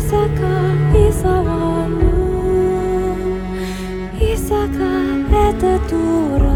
Isaka Isawa Isaka Eta Tura